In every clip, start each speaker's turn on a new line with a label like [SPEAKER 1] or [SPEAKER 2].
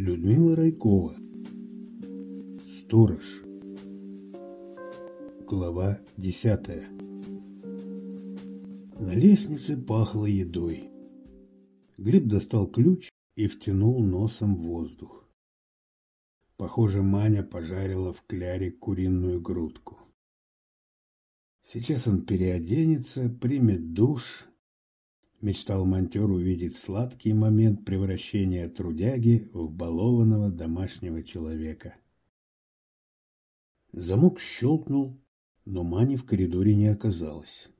[SPEAKER 1] Людмила Райкова Сторож Глава десятая На лестнице пахло едой. Глеб достал ключ и втянул носом воздух. Похоже, Маня пожарила в кляре куриную грудку. Сейчас он переоденется, примет душ Мечтал монтер увидеть сладкий момент превращения трудяги в балованного домашнего человека. Замок щелкнул, но Мани в коридоре не оказалось.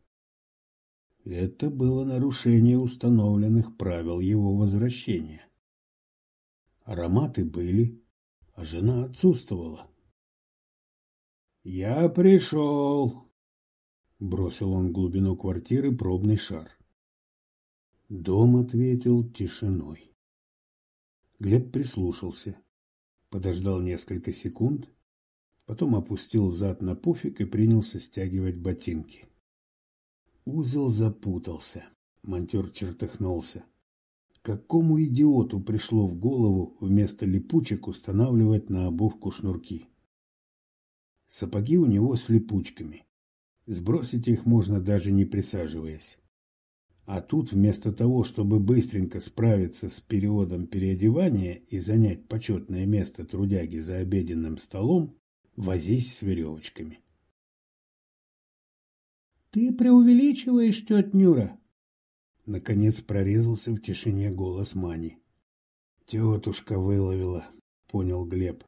[SPEAKER 1] Это было нарушение установленных правил его возвращения. Ароматы были, а жена отсутствовала. «Я пришел!» — бросил он в глубину квартиры пробный шар. Дом ответил тишиной. Глеб прислушался, подождал несколько секунд, потом опустил зад на пуфик и принялся стягивать ботинки. Узел запутался. Монтер чертыхнулся. Какому идиоту пришло в голову вместо липучек устанавливать на обувку шнурки? Сапоги у него с липучками. Сбросить их можно даже не присаживаясь. А тут вместо того, чтобы быстренько справиться с периодом переодевания и занять почетное место трудяги за обеденным столом, возись с веревочками.
[SPEAKER 2] «Ты преувеличиваешь, тетя Нюра!»
[SPEAKER 1] Наконец прорезался в тишине голос Мани. «Тетушка выловила», — понял Глеб.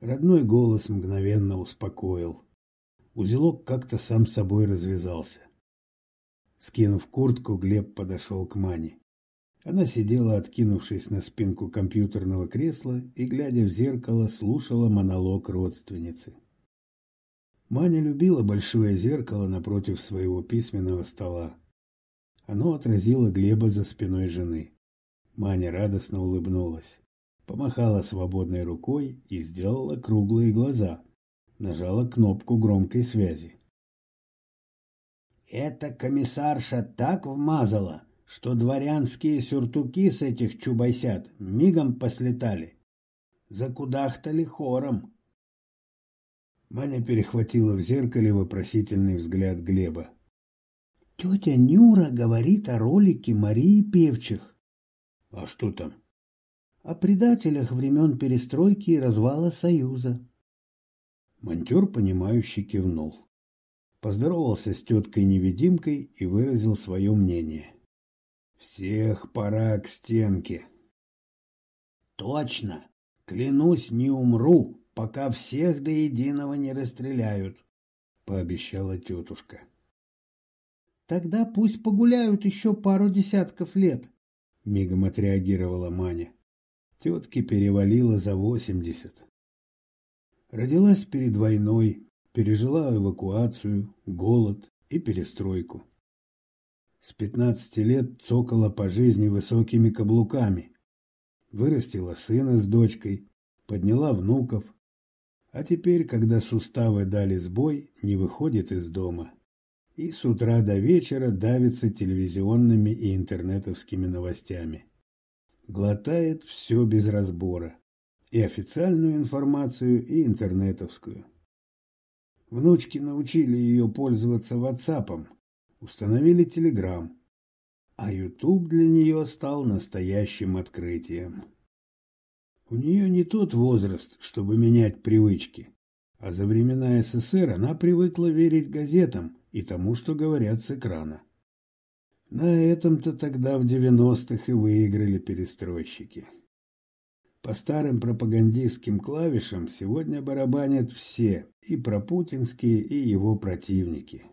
[SPEAKER 1] Родной голос мгновенно успокоил. Узелок как-то сам собой развязался. Скинув куртку, Глеб подошел к Мане. Она сидела, откинувшись на спинку компьютерного кресла и, глядя в зеркало, слушала монолог родственницы. Маня любила большое зеркало напротив своего письменного стола. Оно отразило Глеба за спиной жены. Маня радостно улыбнулась, помахала свободной рукой и сделала круглые глаза, нажала кнопку громкой связи.
[SPEAKER 2] Эта комиссарша так вмазала, что дворянские сюртуки с этих чубайсят мигом послетали. Закудахтали хором.
[SPEAKER 1] Маня перехватила в зеркале вопросительный взгляд Глеба.
[SPEAKER 2] Тетя Нюра говорит о ролике Марии Певчих.
[SPEAKER 1] А что там?
[SPEAKER 2] О предателях времен перестройки и развала Союза.
[SPEAKER 1] Монтер, понимающий, кивнул поздоровался с теткой-невидимкой и выразил свое мнение. «Всех пора к стенке».
[SPEAKER 2] «Точно! Клянусь, не умру, пока всех до единого не расстреляют», — пообещала тетушка. «Тогда пусть погуляют еще пару десятков лет», — мигом отреагировала Маня.
[SPEAKER 1] Тетке перевалило за восемьдесят. Родилась перед войной, пережила эвакуацию, голод и перестройку. С пятнадцати лет цокала по жизни высокими каблуками. Вырастила сына с дочкой, подняла внуков. А теперь, когда суставы дали сбой, не выходит из дома. И с утра до вечера давится телевизионными и интернетовскими новостями. Глотает все без разбора. И официальную информацию, и интернетовскую. Внучки научили ее пользоваться ватсапом, установили телеграм, а ютуб для нее стал настоящим открытием. У нее не тот возраст, чтобы менять привычки, а за времена СССР она привыкла верить газетам и тому, что говорят с экрана. На этом-то тогда в девяностых и выиграли перестройщики. По старым пропагандистским клавишам сегодня барабанят все, и пропутинские, и его противники.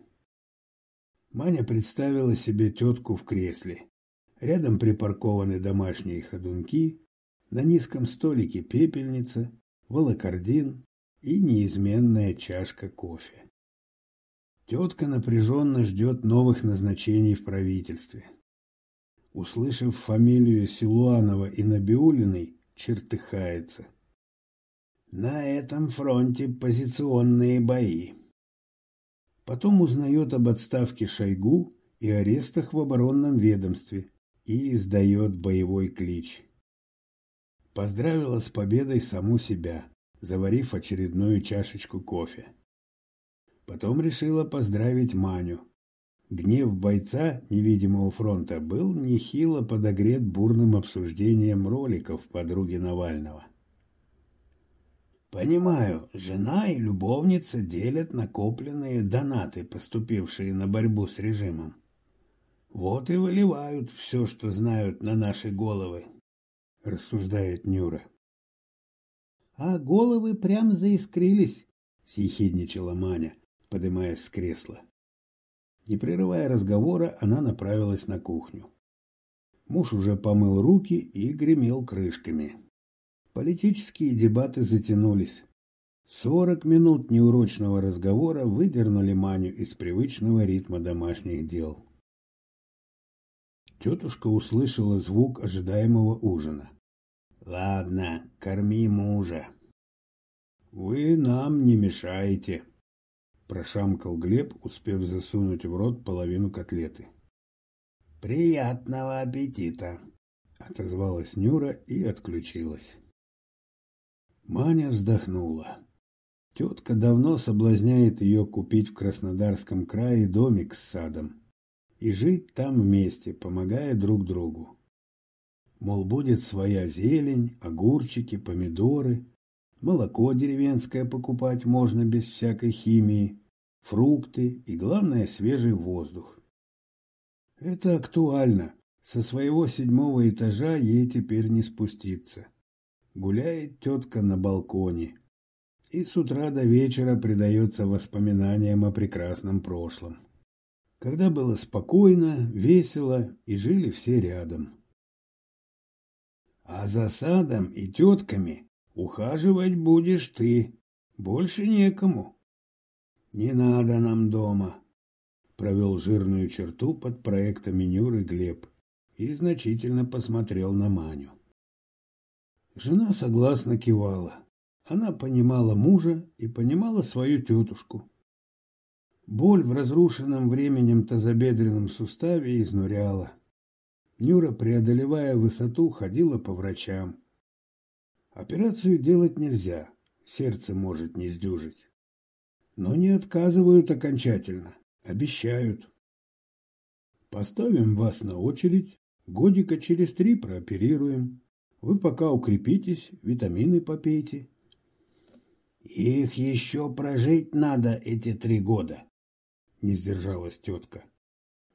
[SPEAKER 1] Маня представила себе тетку в кресле. Рядом припаркованы домашние ходунки, на низком столике пепельница, волокордин и неизменная чашка кофе. Тетка напряженно ждет новых назначений в правительстве. Услышав фамилию Силуанова и Набиулиной, чертыхается. На этом фронте позиционные бои. Потом узнает об отставке Шойгу и арестах в оборонном ведомстве и издает боевой клич. Поздравила с победой саму себя, заварив очередную чашечку кофе. Потом решила поздравить Маню. Гнев бойца невидимого фронта был нехило подогрет бурным обсуждением роликов подруги Навального. Понимаю, жена и любовница делят накопленные донаты, поступившие на борьбу с режимом. Вот и выливают все, что знают на наши головы, рассуждает Нюра.
[SPEAKER 2] А головы прям заискрились,
[SPEAKER 1] съехидничала Маня, поднимаясь с кресла. Не прерывая разговора, она направилась на кухню. Муж уже помыл руки и гремел крышками. Политические дебаты затянулись. Сорок минут неурочного разговора выдернули Маню из привычного ритма домашних дел. Тетушка услышала звук ожидаемого ужина. «Ладно, корми мужа». «Вы нам не мешаете», — прошамкал Глеб, успев засунуть в рот половину котлеты. «Приятного аппетита!» — отозвалась Нюра и отключилась. Маня вздохнула. Тетка давно соблазняет ее купить в Краснодарском крае домик с садом и жить там вместе, помогая друг другу. Мол, будет своя зелень, огурчики, помидоры, молоко деревенское покупать можно без всякой химии, фрукты и, главное, свежий воздух. Это актуально. Со своего седьмого этажа ей теперь не спуститься. Гуляет тетка на балконе. И с утра до вечера предается воспоминаниям о прекрасном прошлом. Когда было спокойно, весело и жили все рядом. А за садом и тетками ухаживать будешь ты. Больше некому. Не надо нам дома. Провел жирную черту под проектом Нюры Глеб и значительно посмотрел на Маню. Жена согласно кивала. Она понимала мужа и понимала свою тетушку. Боль в разрушенном временем тазобедренном суставе изнуряла. Нюра, преодолевая высоту, ходила по врачам. Операцию делать нельзя, сердце может не сдюжить. Но не отказывают окончательно, обещают. Поставим вас на очередь, годика через три прооперируем. Вы пока укрепитесь, витамины попейте. Их еще прожить надо, эти три года, не сдержалась тетка.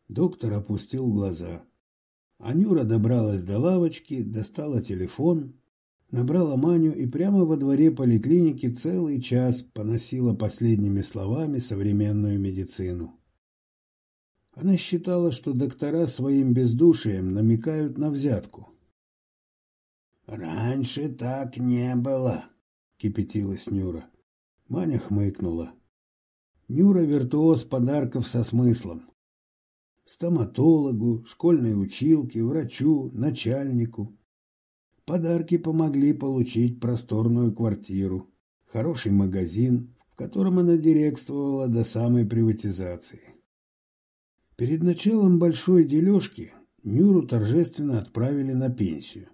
[SPEAKER 1] Доктор опустил глаза. Анюра добралась до лавочки, достала телефон, набрала Маню и прямо во дворе поликлиники целый час поносила последними словами современную медицину. Она считала, что доктора своим бездушием намекают на взятку. «Раньше так не было», — кипятилась Нюра. Маня хмыкнула. Нюра виртуоз подарков со смыслом. Стоматологу, школьной училке, врачу, начальнику. Подарки помогли получить просторную квартиру, хороший магазин, в котором она дирекствовала до самой приватизации. Перед началом большой дележки Нюру торжественно отправили на пенсию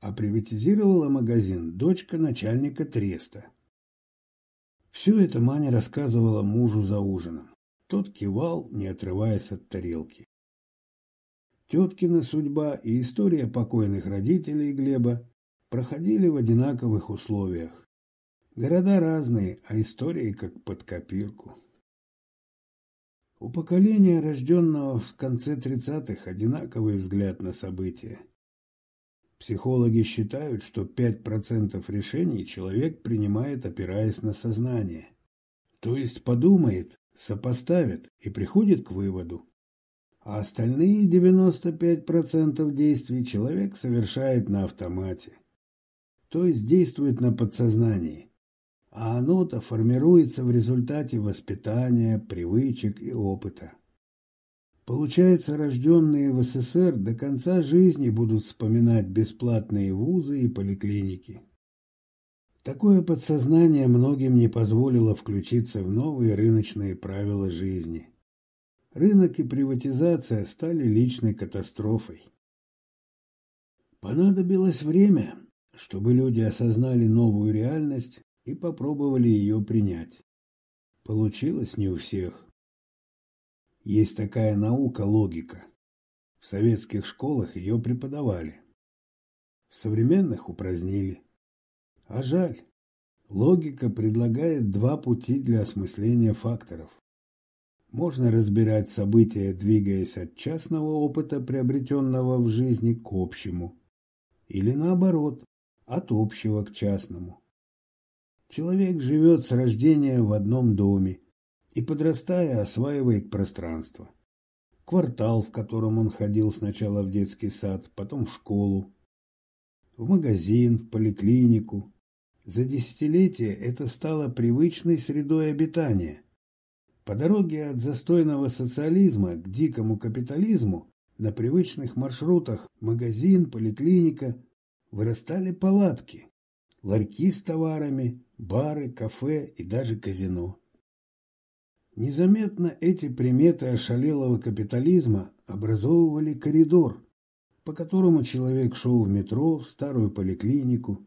[SPEAKER 1] а приватизировала магазин дочка начальника треста. Все это Маня рассказывала мужу за ужином. Тот кивал, не отрываясь от тарелки. Теткина судьба и история покойных родителей Глеба проходили в одинаковых условиях. Города разные, а истории как под копирку. У поколения, рожденного в конце тридцатых, одинаковый взгляд на события. Психологи считают, что 5% решений человек принимает, опираясь на сознание. То есть подумает, сопоставит и приходит к выводу. А остальные 95% действий человек совершает на автомате. То есть действует на подсознании. А оно-то формируется в результате воспитания, привычек и опыта. Получается, рожденные в СССР до конца жизни будут вспоминать бесплатные вузы и поликлиники. Такое подсознание многим не позволило включиться в новые рыночные правила жизни. Рынок и приватизация стали личной катастрофой. Понадобилось время, чтобы люди осознали новую реальность и попробовали ее принять. Получилось не у всех. Есть такая наука логика. В советских школах ее преподавали. В современных упразднили. А жаль. Логика предлагает два пути для осмысления факторов. Можно разбирать события, двигаясь от частного опыта, приобретенного в жизни, к общему. Или наоборот, от общего к частному. Человек живет с рождения в одном доме и, подрастая, осваивает пространство. Квартал, в котором он ходил сначала в детский сад, потом в школу, в магазин, в поликлинику. За десятилетия это стало привычной средой обитания. По дороге от застойного социализма к дикому капитализму на привычных маршрутах магазин, поликлиника вырастали палатки, ларьки с товарами, бары, кафе и даже казино. Незаметно эти приметы ошалелого капитализма образовывали коридор, по которому человек шел в метро, в старую поликлинику.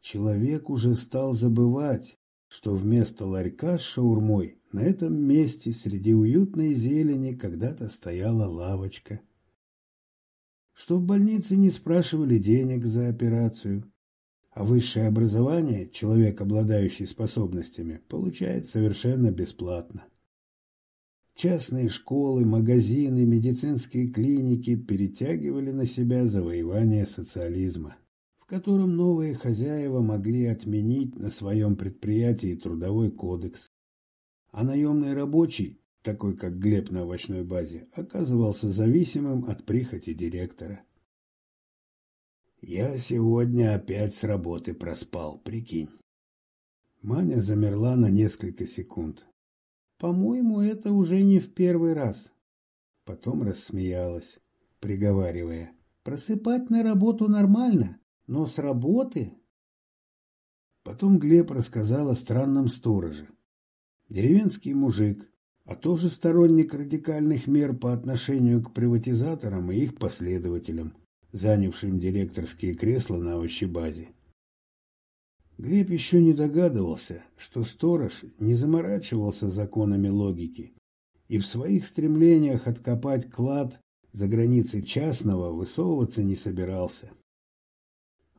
[SPEAKER 1] Человек уже стал забывать, что вместо ларька с шаурмой на этом месте среди уютной зелени когда-то стояла лавочка. Что в больнице не спрашивали денег за операцию, а высшее образование человек, обладающий способностями, получает совершенно бесплатно. Частные школы, магазины, медицинские клиники перетягивали на себя завоевание социализма, котором новые хозяева могли отменить на своем предприятии трудовой кодекс. А наемный рабочий, такой как Глеб на овощной базе, оказывался зависимым от прихоти директора. Я сегодня опять с работы проспал, прикинь. Маня замерла на несколько секунд. По-моему, это уже не в первый раз. Потом рассмеялась, приговаривая. Просыпать на работу нормально, но с работы... Потом Глеб рассказал о странном стороже. Деревенский мужик, а тоже сторонник радикальных мер по отношению к приватизаторам и их последователям занявшим директорские кресла на овощебазе. Глеб еще не догадывался, что сторож не заморачивался законами логики и в своих стремлениях откопать клад за границы частного высовываться не собирался.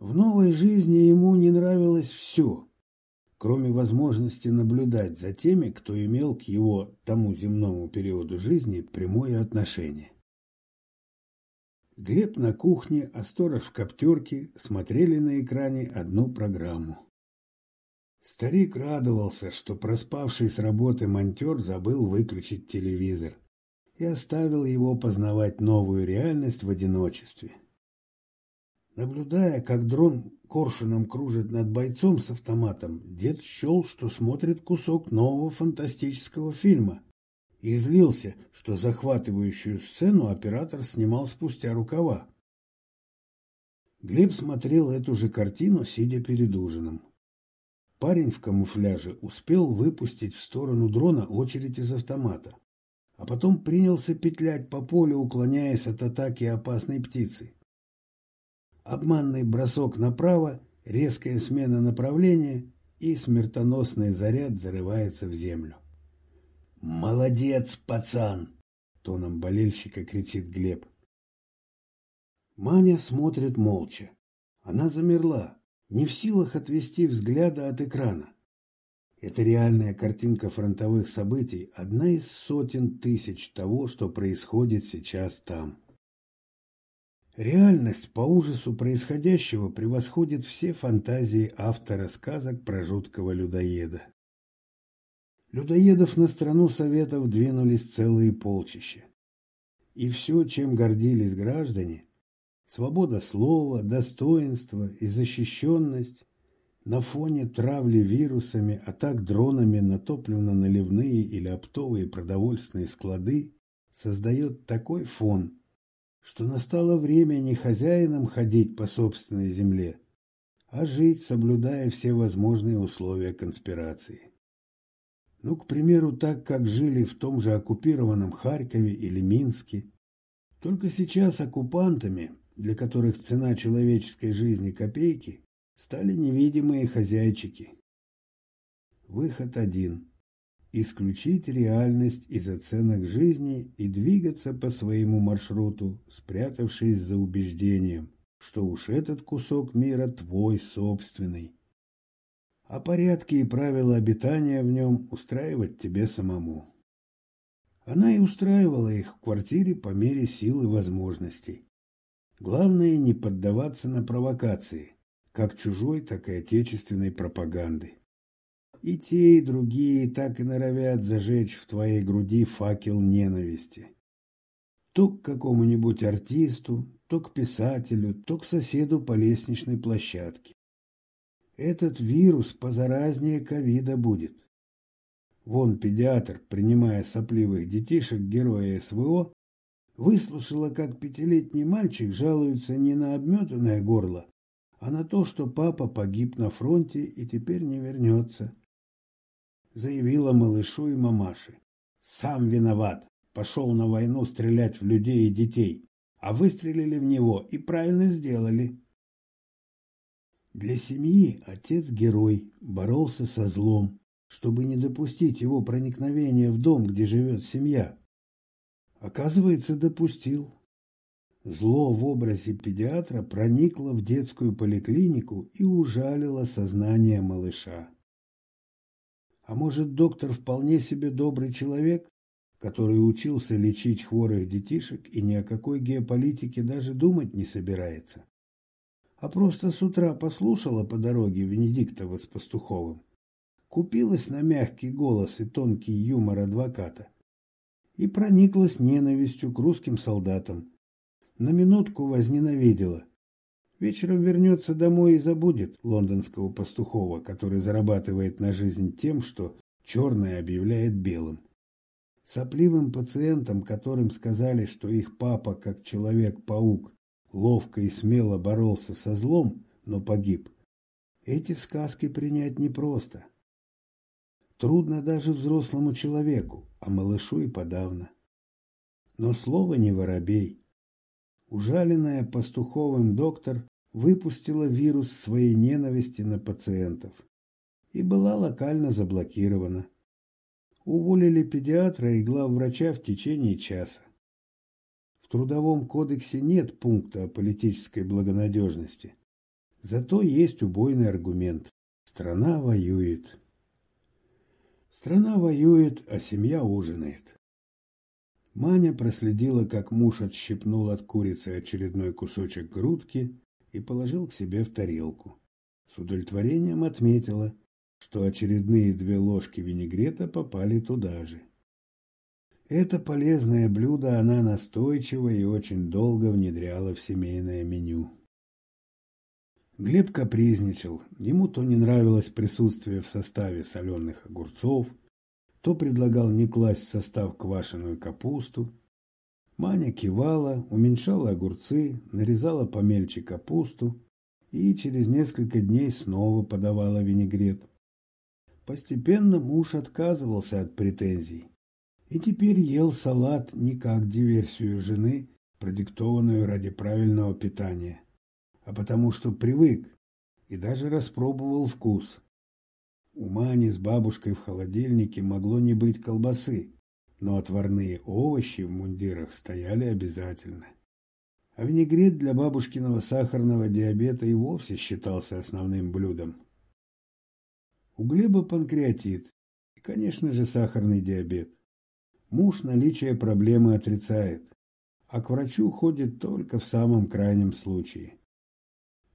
[SPEAKER 1] В новой жизни ему не нравилось все, кроме возможности наблюдать за теми, кто имел к его тому земному периоду жизни прямое отношение. Глеб на кухне, а сторож в коптерке смотрели на экране одну программу. Старик радовался, что проспавший с работы монтер забыл выключить телевизор и оставил его познавать новую реальность в одиночестве. Наблюдая, как дрон коршуном кружит над бойцом с автоматом, дед счел, что смотрит кусок нового фантастического фильма и злился, что захватывающую сцену оператор снимал спустя рукава. Глеб смотрел эту же картину, сидя перед ужином. Парень в камуфляже успел выпустить в сторону дрона очередь из автомата, а потом принялся петлять по полю, уклоняясь от атаки опасной птицы. Обманный бросок направо, резкая смена направления, и смертоносный заряд зарывается в землю. «Молодец, пацан!» — тоном болельщика кричит Глеб. Маня смотрит молча. Она замерла, не в силах отвести взгляда от экрана. Это реальная картинка фронтовых событий, одна из сотен тысяч того, что происходит сейчас там. Реальность по ужасу происходящего превосходит все фантазии автора сказок про жуткого людоеда. Людоедов на страну Советов двинулись целые полчища. И все, чем гордились граждане, свобода слова, достоинство и защищенность на фоне травли вирусами, атак дронами на топливно-наливные или оптовые продовольственные склады, создает такой фон, что настало время не хозяинам ходить по собственной земле, а жить, соблюдая все возможные условия конспирации. Ну, к примеру, так, как жили в том же оккупированном Харькове или Минске. Только сейчас оккупантами, для которых цена человеческой жизни копейки, стали невидимые хозяйчики. Выход один – исключить реальность из оценок жизни и двигаться по своему маршруту, спрятавшись за убеждением, что уж этот кусок мира твой собственный. А порядки и правила обитания в нем устраивать тебе самому. Она и устраивала их в квартире по мере сил и возможностей. Главное не поддаваться на провокации, как чужой, так и отечественной пропаганды. И те, и другие так и норовят зажечь в твоей груди факел ненависти. То к какому-нибудь артисту, то к писателю, то к соседу по лестничной площадке. Этот вирус позаразнее ковида будет. Вон педиатр, принимая сопливых детишек героя СВО, выслушала, как пятилетний мальчик жалуется не на обметанное горло, а на то, что папа погиб на фронте и теперь не вернется. Заявила малышу и мамаше. Сам виноват. Пошел на войну стрелять в людей и детей. А выстрелили в него и правильно сделали. Для семьи отец-герой боролся со злом, чтобы не допустить его проникновения в дом, где живет семья. Оказывается, допустил. Зло в образе педиатра проникло в детскую поликлинику и ужалило сознание малыша. А может, доктор вполне себе добрый человек, который учился лечить хворых детишек и ни о какой геополитике даже думать не собирается, а просто с утра послушала по дороге Венедиктова с Пастуховым, купилась на мягкий голос и тонкий юмор адвоката. И прониклась ненавистью к русским солдатам, на минутку возненавидела. Вечером вернется домой и забудет лондонского пастухова, который зарабатывает на жизнь тем, что черное объявляет белым. Сопливым пациентам, которым сказали, что их папа, как человек-паук, ловко и смело боролся со злом, но погиб, эти сказки принять непросто. Трудно даже взрослому человеку, а малышу и подавно. Но слово не воробей. Ужаленная пастуховым доктор выпустила вирус своей ненависти на пациентов и была локально заблокирована. Уволили педиатра и главврача в течение часа. В Трудовом кодексе нет пункта о политической благонадежности. Зато есть убойный аргумент. Страна воюет. Страна воюет, а семья ужинает. Маня проследила, как муж отщипнул от курицы очередной кусочек грудки и положил к себе в тарелку. С удовлетворением отметила, что очередные две ложки винегрета попали туда же. Это полезное блюдо она настойчиво и очень долго внедряла в семейное меню. Глеб капризничал, ему то не нравилось присутствие в составе соленых огурцов, то предлагал не класть в состав квашеную капусту. Маня кивала, уменьшала огурцы, нарезала помельче капусту и через несколько дней снова подавала винегрет. Постепенно муж отказывался от претензий и теперь ел салат не как диверсию жены, продиктованную ради правильного питания, а потому что привык и даже распробовал вкус. У Мани с бабушкой в холодильнике могло не быть колбасы, но отварные овощи в мундирах стояли обязательно. А винегрет для бабушкиного сахарного диабета и вовсе считался основным блюдом. У Глеба панкреатит и, конечно же, сахарный диабет. Муж наличие проблемы отрицает, а к врачу ходит только в самом крайнем случае.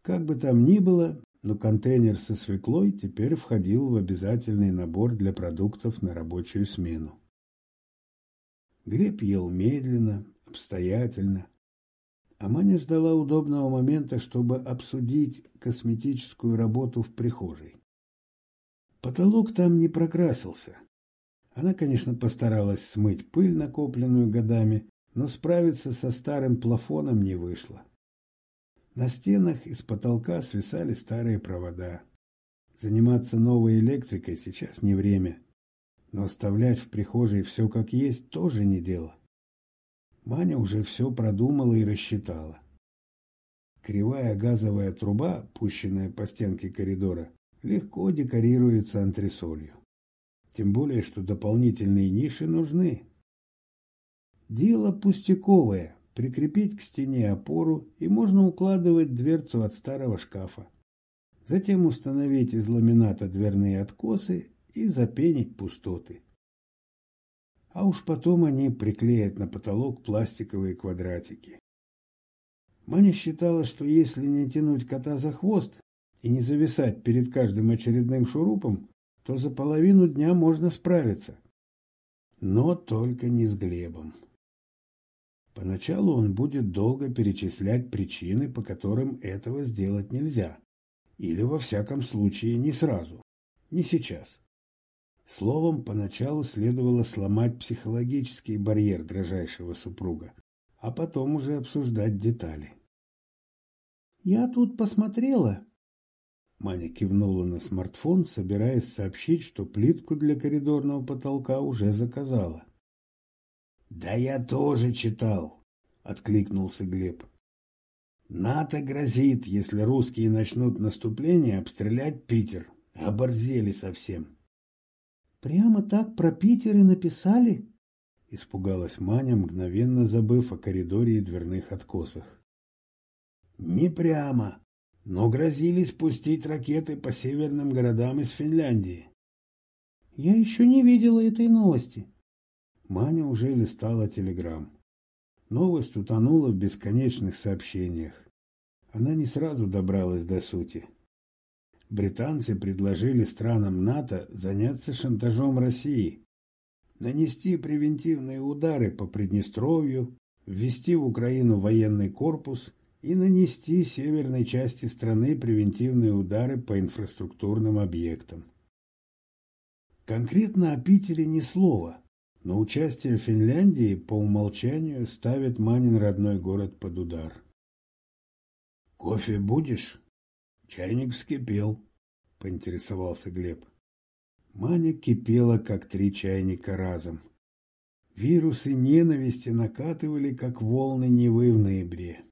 [SPEAKER 1] Как бы там ни было, но контейнер со свеклой теперь входил в обязательный набор для продуктов на рабочую смену. Глеб ел медленно, обстоятельно, а Маня ждала удобного момента, чтобы обсудить косметическую работу в прихожей. Потолок там не прокрасился. Она, конечно, постаралась смыть пыль, накопленную годами, но справиться со старым плафоном не вышло. На стенах из потолка свисали старые провода. Заниматься новой электрикой сейчас не время. Но оставлять в прихожей все как есть тоже не дело. Маня уже все продумала и рассчитала. Кривая газовая труба, пущенная по стенке коридора, легко декорируется антресолью. Тем более, что дополнительные ниши нужны. Дело пустяковое. Прикрепить к стене опору, и можно укладывать дверцу от старого шкафа. Затем установить из ламината дверные откосы и запенить пустоты. А уж потом они приклеят на потолок пластиковые квадратики. Маня считала, что если не тянуть кота за хвост и не зависать перед каждым очередным шурупом, то за половину дня можно справиться. Но только не с Глебом. Поначалу он будет долго перечислять причины, по которым этого сделать нельзя. Или, во всяком случае, не сразу. Не сейчас. Словом, поначалу следовало сломать психологический барьер дрожайшего супруга, а потом уже обсуждать детали.
[SPEAKER 2] «Я тут посмотрела».
[SPEAKER 1] Маня кивнула на смартфон, собираясь сообщить, что плитку для коридорного потолка уже заказала. «Да я тоже читал», — откликнулся Глеб. «НАТО грозит, если русские начнут наступление, обстрелять Питер. Оборзели совсем».
[SPEAKER 2] Прямо так про Питер и написали?
[SPEAKER 1] Испугалась Маня, мгновенно забыв о коридоре и дверных откосах. Не прямо, но грозили спустить ракеты по северным городам из Финляндии.
[SPEAKER 2] Я еще не видела этой новости.
[SPEAKER 1] Маня уже листала телеграмм. Новость утонула в бесконечных сообщениях. Она не сразу добралась до сути британцы предложили странам НАТО заняться шантажом России, нанести превентивные удары по Приднестровью, ввести в Украину военный корпус и нанести северной части страны превентивные удары по инфраструктурным объектам. Конкретно о Питере ни слова, но участие Финляндии по умолчанию ставит Манин родной город под удар. «Кофе будешь?» Чайник вскипел, поинтересовался Глеб. Маня кипела, как три чайника разом. Вирусы ненависти накатывали, как волны Невы в ноябре.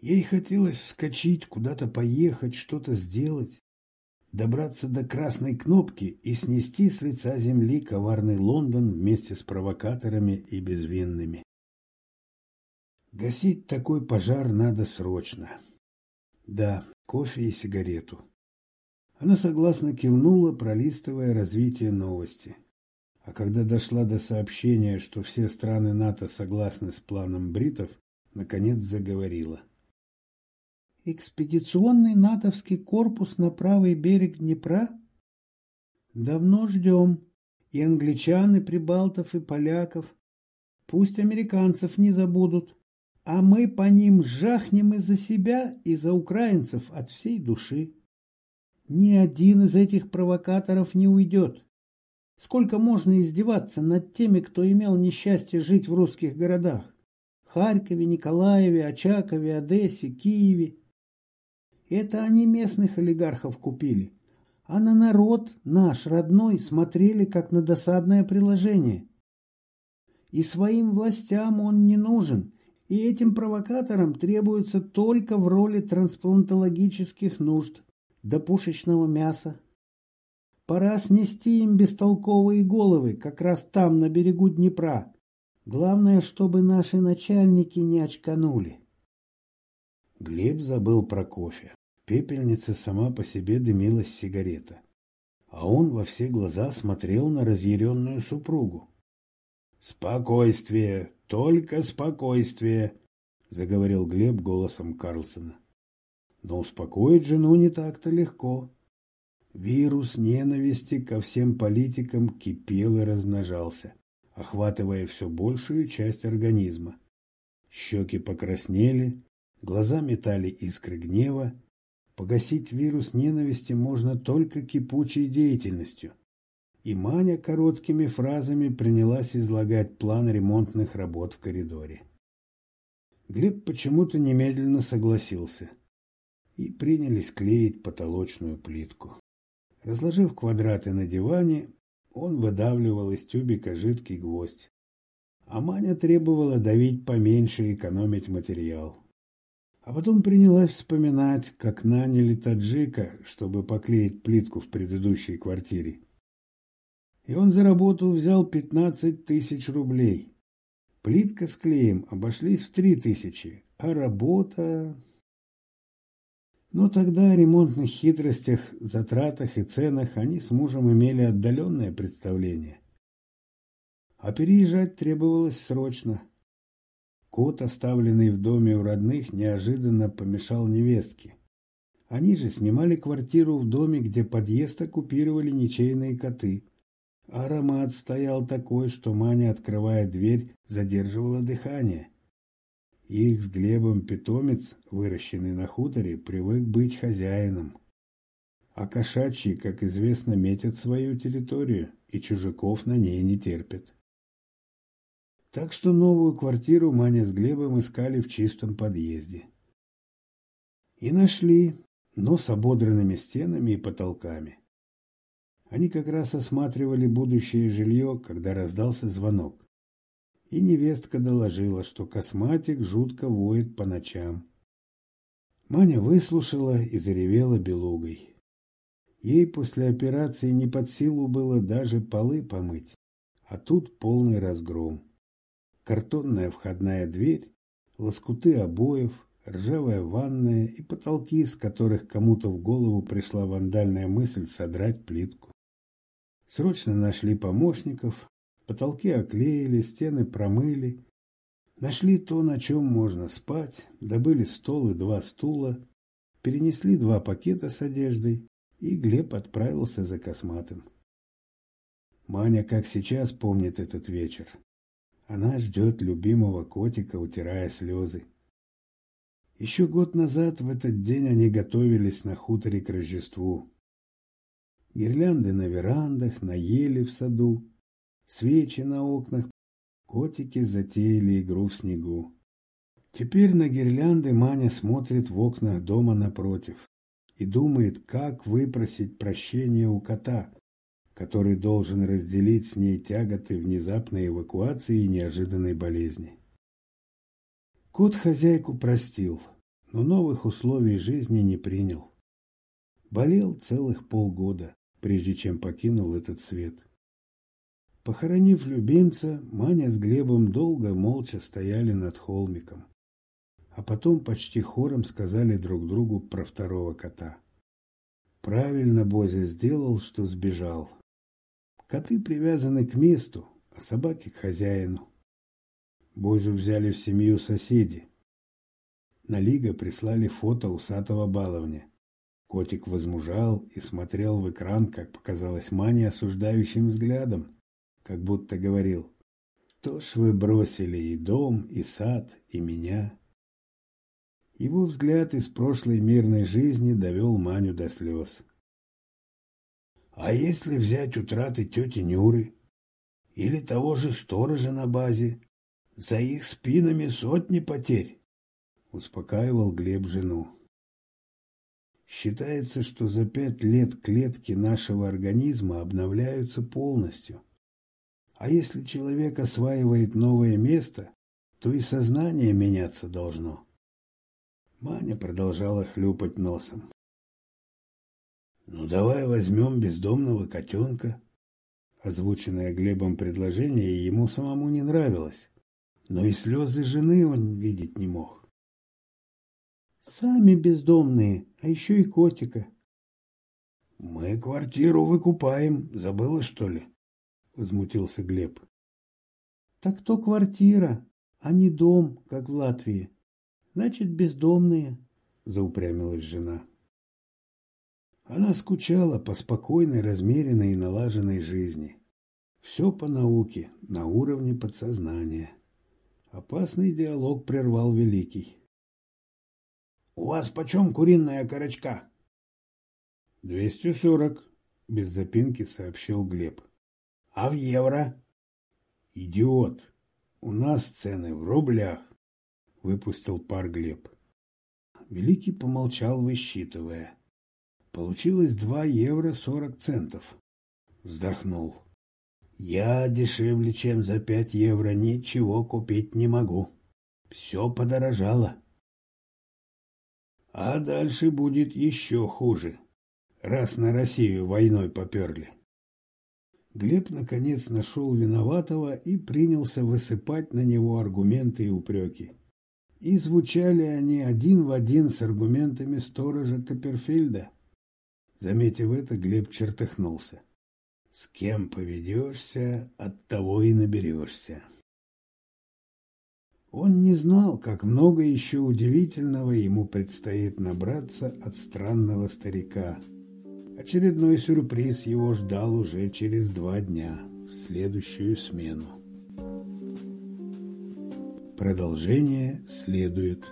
[SPEAKER 1] Ей хотелось вскочить, куда-то поехать, что-то сделать, добраться до красной кнопки и снести с лица земли коварный Лондон вместе с провокаторами и безвинными. Гасить такой пожар надо срочно. Да, кофе и сигарету. Она согласно кивнула, пролистывая развитие новости. А когда дошла до сообщения, что все страны НАТО согласны с планом бритов, наконец заговорила.
[SPEAKER 2] «Экспедиционный натовский корпус на правый берег Днепра? Давно ждем. И англичан, и прибалтов, и поляков. Пусть американцев не забудут а мы по ним жахнем и за себя, и за украинцев от всей души. Ни один из этих провокаторов не уйдет. Сколько можно издеваться над теми, кто имел несчастье жить в русских городах? Харькове, Николаеве, Очакове, Одессе, Киеве. Это они местных олигархов купили, а на народ наш родной смотрели как на досадное приложение. И своим властям он не нужен, и этим провокаторам требуется только в роли трансплантологических нужд до пушечного мяса. Пора снести им бестолковые головы, как раз там, на берегу Днепра. Главное, чтобы наши начальники не очканули.
[SPEAKER 1] Глеб забыл про кофе. В пепельнице сама по себе дымилась сигарета. А он во все глаза смотрел на разъяренную супругу. «Спокойствие! Только спокойствие!» — заговорил Глеб голосом Карлсона. Но успокоить жену не так-то легко. Вирус ненависти ко всем политикам кипел и размножался, охватывая все большую часть организма. Щеки покраснели, глаза метали искры гнева. Погасить вирус ненависти можно только кипучей деятельностью — и Маня короткими фразами принялась излагать план ремонтных работ в коридоре. Глеб почему-то немедленно согласился, и принялись клеить потолочную плитку. Разложив квадраты на диване, он выдавливал из тюбика жидкий гвоздь, а Маня требовала давить поменьше и экономить материал. А потом принялась вспоминать, как наняли таджика, чтобы поклеить плитку в предыдущей квартире. И он за работу взял пятнадцать тысяч рублей. Плитка с клеем обошлись в три тысячи, а работа... Но тогда о ремонтных хитростях, затратах и ценах они с мужем имели отдаленное представление. А переезжать требовалось срочно. Кот, оставленный в доме у родных, неожиданно помешал невестке. Они же снимали квартиру в доме, где подъезд оккупировали ничейные коты. Аромат стоял такой, что Маня, открывая дверь, задерживала дыхание. Их с Глебом питомец, выращенный на хуторе, привык быть хозяином. А кошачьи, как известно, метят свою территорию, и чужаков на ней не терпят. Так что новую квартиру Маня с Глебом искали в чистом подъезде. И нашли, но с ободранными стенами и потолками. Они как раз осматривали будущее жилье, когда раздался звонок и невестка доложила, что косматик жутко воет по ночам. Маня выслушала и заревела белугой. Ей после операции не под силу было даже полы помыть, а тут полный разгром. Картонная входная дверь, лоскуты обоев, ржавая ванная и потолки, с которых кому-то в голову пришла вандальная мысль содрать плитку. Срочно нашли помощников, Потолки оклеили, стены промыли. Нашли то, на чем можно спать, добыли стол и два стула, перенесли два пакета с одеждой, и Глеб отправился за косматым. Маня как сейчас помнит этот вечер. Она ждет любимого котика, утирая слезы. Еще год назад в этот день они готовились на хуторе к Рождеству. Гирлянды на верандах, на еле в саду, свечи на окнах, котики затеяли игру в снегу. Теперь на гирлянды Маня смотрит в окна дома напротив и думает, как выпросить прощения у кота, который должен разделить с ней тяготы внезапной эвакуации и неожиданной болезни. Кот хозяйку простил, но новых условий жизни не принял. Болел целых полгода, прежде чем покинул этот свет. Похоронив любимца, Маня с Глебом долго молча стояли над холмиком. А потом почти хором сказали друг другу про второго кота. Правильно Бозя сделал, что сбежал. Коты привязаны к месту, а собаки к хозяину. Бозю взяли в семью соседи. На Лига прислали фото усатого баловня. Котик возмужал и смотрел в экран, как показалось Мане, осуждающим взглядом как будто говорил, «То ж вы бросили и дом, и сад, и меня». Его взгляд из прошлой мирной жизни довел Маню до слез. А если взять утраты тети Нюры или того же сторожа на базе, за их спинами сотни потерь, успокаивал Глеб жену. Считается, что за пять лет клетки нашего организма обновляются полностью. А если человек осваивает новое место, то и сознание меняться должно. Маня продолжала хлюпать носом. «Ну, давай возьмем бездомного котенка». Озвученное Глебом предложение ему самому не нравилось, но и слезы жены он видеть не мог. «Сами бездомные, а еще и котика». «Мы квартиру выкупаем, забыла, что ли?» — возмутился Глеб. «Так то квартира, а не дом, как в Латвии. Значит, бездомные», — заупрямилась жена. Она скучала по спокойной, размеренной и налаженной жизни. Все по науке, на уровне подсознания. Опасный диалог прервал Великий. «У вас почем куриная корочка?» «Двести сорок», — без запинки сообщил Глеб. А в евро? Идиот. У нас цены в рублях. Выпустил пар Глеб. Великий помолчал, высчитывая. Получилось два евро сорок центов. Вздохнул. Я дешевле, чем за пять евро, ничего купить не могу. Все подорожало. А дальше будет еще хуже, раз на Россию войной поперли. Глеб наконец нашел виноватого и принялся высыпать на него аргументы и упреки. И звучали они один в один с аргументами сторожа Копперфильда. Заметив это, Глеб чертыхнулся. С кем поведешься, от того и наберешься. Он не знал, как много еще удивительного ему предстоит набраться от странного старика. Очередной сюрприз его ждал уже через два дня, в следующую смену. Продолжение следует.